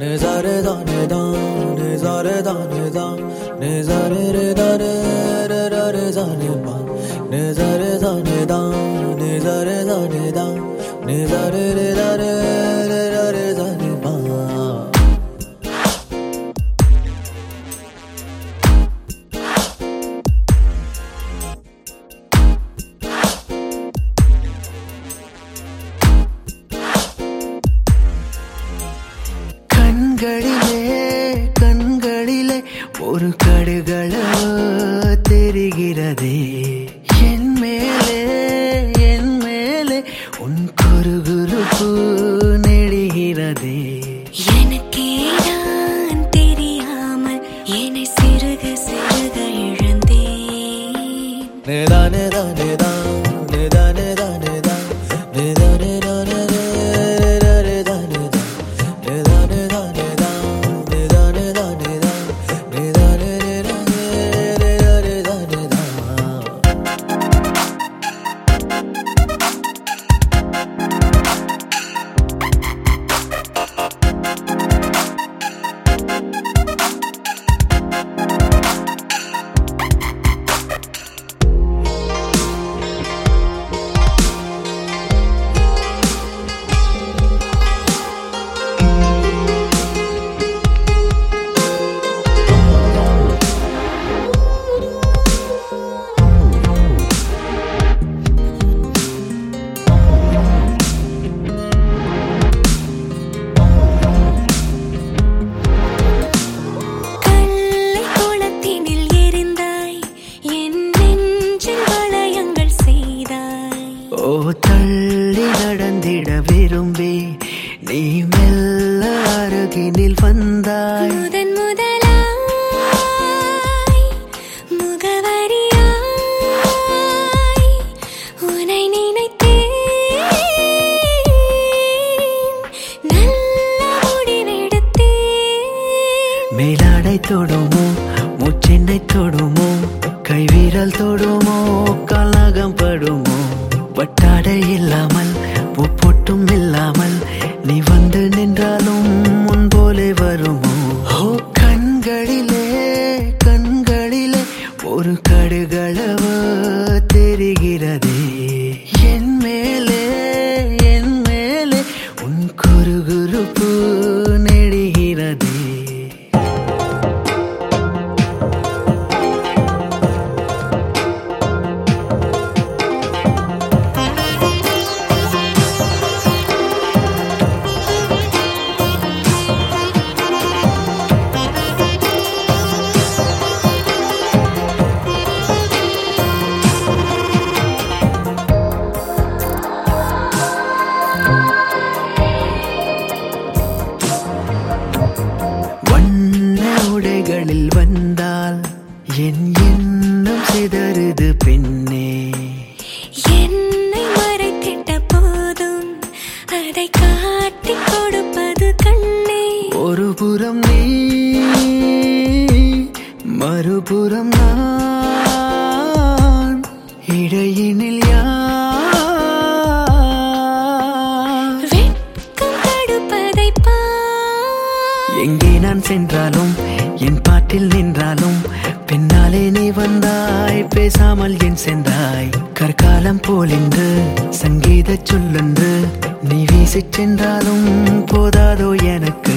nezare da ne da nezare da ne da nezare re da da re da re za ne ma nezare da ne da nezare da ne da nezare re da da. ஒரு கடுகளோ தெரிகிறதே. என் மேலே என் மேலே உன் குறுகுறுப்பு நெடுகிறதே. எனக்கேதான் தெரியாமல் என்னை சிறுக சிறுக இழந்தேன். நிதா நிதா நிதா நிதா தள்ளி நடந்திட விரும்பி நீ மெல்ல அருகினில் வந்தாய். முதன் முதலாய் முகவரியாய் உனை நினைத்தேன். நல்ல முடிவெடுத்தேன் மேலாடை தொடுமோ மூச்சென்னை தொடுமோ கைவீரல் தொடுமோ படுமோ பட்டாடை இல்லாமல் பொட்டும் இல்லாமல் நீ வந்து நின்றாலும் முன் போலே வருமோ? ஓ கண்களிலே கண்களிலே ஒரு கடுகளவு தெரிகிறதே. உடைகளில் வந்தால் என் எண்ணம் சிதறுது பெண்ணே. என்னை மறைத்திட்ட போதும் அதை காட்டிக் கொடுப்பது கண்ணே. ஒரு புறம் நீ மறுபுறம் நான். இடையினில் யார்? எங்கே நான் சென்றாலும் வீட்டில் நின்றாலும் பின்னாலே நீ வந்தாய் பேசாமல் என் சென்றாய்? கற்காலம் போலின்று சங்கீத சொல்லென்று நீ வீசிச் சென்றாலும் போதாதோ எனக்கு?